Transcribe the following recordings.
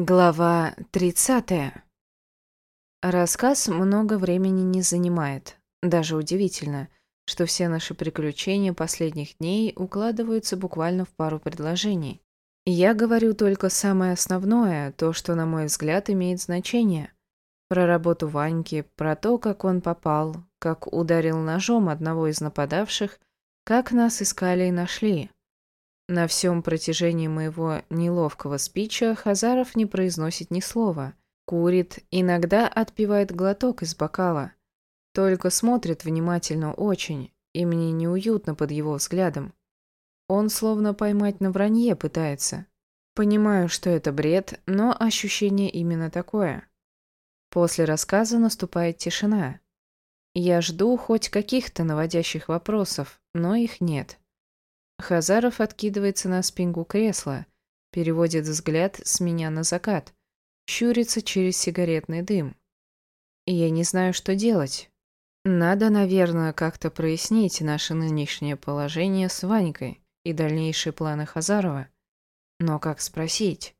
Глава 30. Рассказ много времени не занимает. Даже удивительно, что все наши приключения последних дней укладываются буквально в пару предложений. Я говорю только самое основное, то, что, на мой взгляд, имеет значение. Про работу Ваньки, про то, как он попал, как ударил ножом одного из нападавших, как нас искали и нашли. На всем протяжении моего неловкого спича Хазаров не произносит ни слова. Курит, иногда отпивает глоток из бокала. Только смотрит внимательно очень, и мне неуютно под его взглядом. Он словно поймать на вранье пытается. Понимаю, что это бред, но ощущение именно такое. После рассказа наступает тишина. Я жду хоть каких-то наводящих вопросов, но их нет. Хазаров откидывается на спинку кресла, переводит взгляд с меня на закат, щурится через сигаретный дым. Я не знаю, что делать. Надо, наверное, как-то прояснить наше нынешнее положение с Ванькой и дальнейшие планы Хазарова. Но как спросить?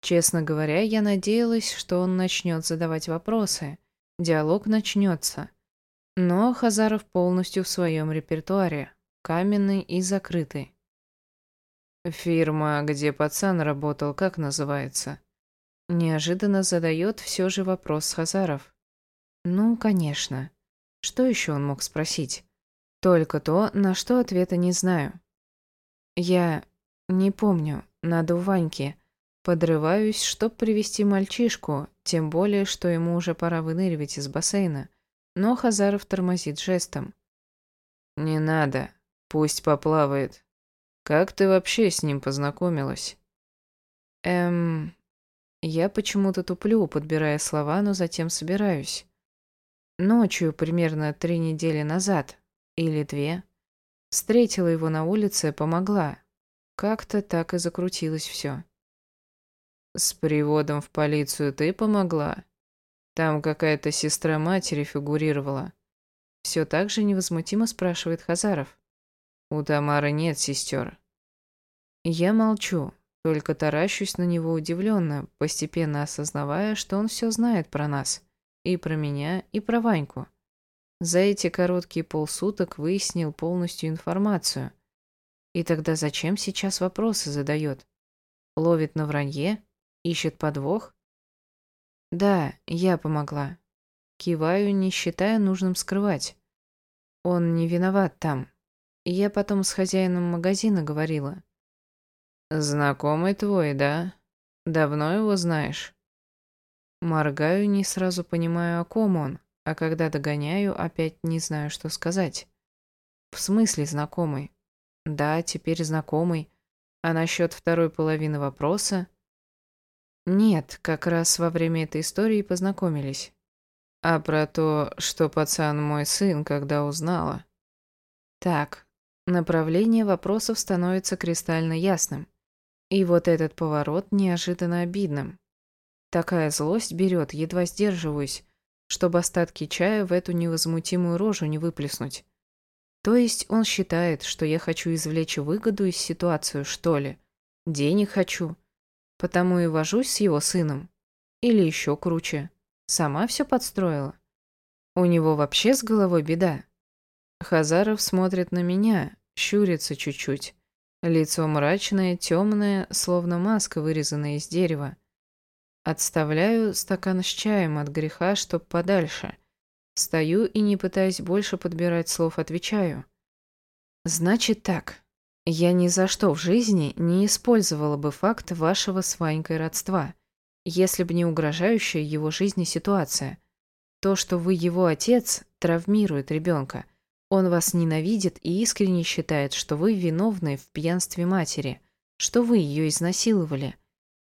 Честно говоря, я надеялась, что он начнет задавать вопросы, диалог начнется. Но Хазаров полностью в своем репертуаре каменный и закрытый. «Фирма, где пацан работал, как называется?» Неожиданно задает все же вопрос Хазаров. «Ну, конечно. Что еще он мог спросить? Только то, на что ответа не знаю. Я не помню, надо у Ваньки. Подрываюсь, чтоб привести мальчишку, тем более, что ему уже пора выныривать из бассейна. Но Хазаров тормозит жестом. «Не надо», Пусть поплавает. Как ты вообще с ним познакомилась? Эм... Я почему-то туплю, подбирая слова, но затем собираюсь. Ночью, примерно три недели назад, или две, встретила его на улице, помогла. Как-то так и закрутилось все. С приводом в полицию ты помогла? Там какая-то сестра матери фигурировала. Все так же невозмутимо спрашивает Хазаров. У Тамары нет сестер. Я молчу, только таращусь на него удивленно, постепенно осознавая, что он все знает про нас. И про меня, и про Ваньку. За эти короткие полсуток выяснил полностью информацию. И тогда зачем сейчас вопросы задает? Ловит на вранье? Ищет подвох? Да, я помогла. Киваю, не считая нужным скрывать. Он не виноват там, я потом с хозяином магазина говорила. «Знакомый твой, да? Давно его знаешь?» Моргаю, не сразу понимаю, о ком он, а когда догоняю, опять не знаю, что сказать. В смысле знакомый? Да, теперь знакомый. А насчет второй половины вопроса? Нет, как раз во время этой истории познакомились. А про то, что пацан мой сын, когда узнала. Так, Направление вопросов становится кристально ясным. И вот этот поворот неожиданно обидным. Такая злость берет, едва сдерживаюсь, чтобы остатки чая в эту невозмутимую рожу не выплеснуть. То есть он считает, что я хочу извлечь выгоду из ситуации, что ли? Денег хочу. Потому и вожусь с его сыном. Или еще круче. Сама все подстроила. У него вообще с головой беда. Хазаров смотрит на меня, щурится чуть-чуть. Лицо мрачное, темное, словно маска, вырезанная из дерева. Отставляю стакан с чаем от греха, чтоб подальше. Стою и, не пытаясь больше подбирать слов, отвечаю. Значит так. Я ни за что в жизни не использовала бы факт вашего с Ванькой родства, если бы не угрожающая его жизни ситуация. То, что вы его отец, травмирует ребенка. Он вас ненавидит и искренне считает, что вы виновны в пьянстве матери, что вы ее изнасиловали.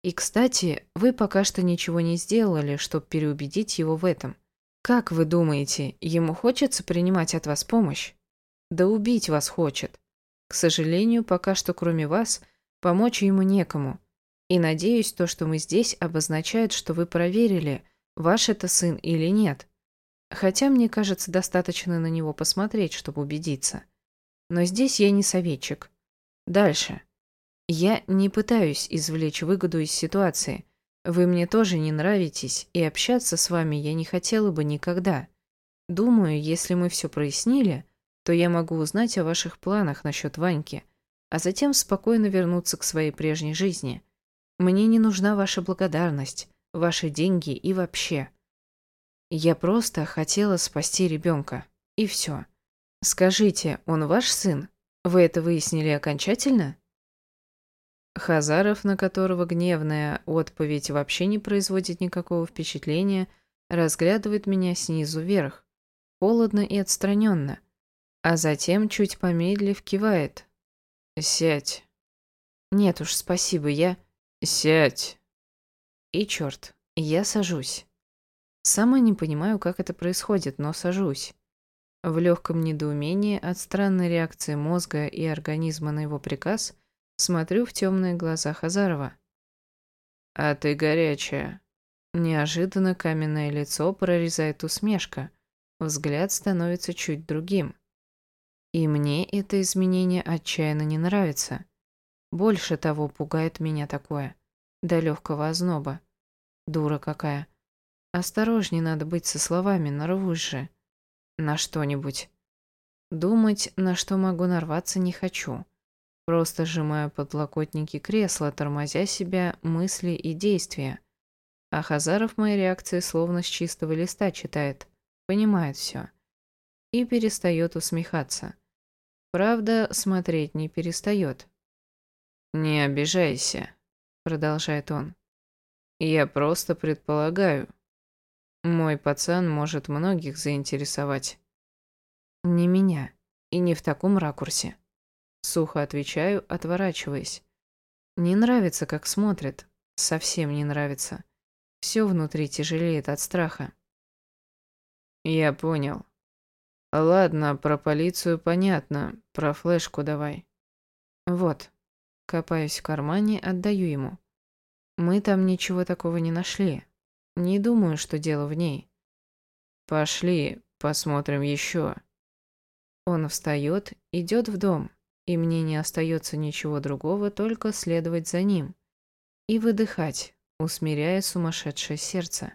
И, кстати, вы пока что ничего не сделали, чтобы переубедить его в этом. Как вы думаете, ему хочется принимать от вас помощь? Да убить вас хочет. К сожалению, пока что кроме вас, помочь ему некому. И надеюсь, то, что мы здесь, обозначает, что вы проверили, ваш это сын или нет. Хотя, мне кажется, достаточно на него посмотреть, чтобы убедиться. Но здесь я не советчик. Дальше. Я не пытаюсь извлечь выгоду из ситуации. Вы мне тоже не нравитесь, и общаться с вами я не хотела бы никогда. Думаю, если мы все прояснили, то я могу узнать о ваших планах насчет Ваньки, а затем спокойно вернуться к своей прежней жизни. Мне не нужна ваша благодарность, ваши деньги и вообще. Я просто хотела спасти ребенка. И все. Скажите, он ваш сын? Вы это выяснили окончательно? Хазаров, на которого гневная отповедь вообще не производит никакого впечатления, разглядывает меня снизу вверх, холодно и отстраненно, а затем, чуть помедлив, кивает. «Сядь». «Нет уж, спасибо, я...» «Сядь». И черт, я сажусь. Сама не понимаю, как это происходит, но сажусь. В легком недоумении от странной реакции мозга и организма на его приказ смотрю в темные глаза Хазарова. «А ты горячая». Неожиданно каменное лицо прорезает усмешка. Взгляд становится чуть другим. И мне это изменение отчаянно не нравится. Больше того пугает меня такое. До легкого озноба. Дура какая. Осторожней надо быть со словами, нарвусь же на что-нибудь. Думать, на что могу нарваться, не хочу. Просто сжимаю подлокотники кресла, тормозя себя, мысли и действия. А Хазаров мои реакции словно с чистого листа читает, понимает все. И перестает усмехаться. Правда, смотреть не перестает. «Не обижайся», — продолжает он. «Я просто предполагаю, мой пацан может многих заинтересовать. Не меня. И не в таком ракурсе. Сухо отвечаю, отворачиваясь. Не нравится, как смотрит. Совсем не нравится. Все внутри тяжелеет от страха. Я понял. Ладно, про полицию понятно. Про флешку давай. Вот. Копаюсь в кармане, отдаю ему. Мы там ничего такого не нашли. Не думаю, что дело в ней. Пошли, посмотрим еще. Он встает, идет в дом, и мне не остается ничего другого, только следовать за ним и выдыхать, усмиряя сумасшедшее сердце.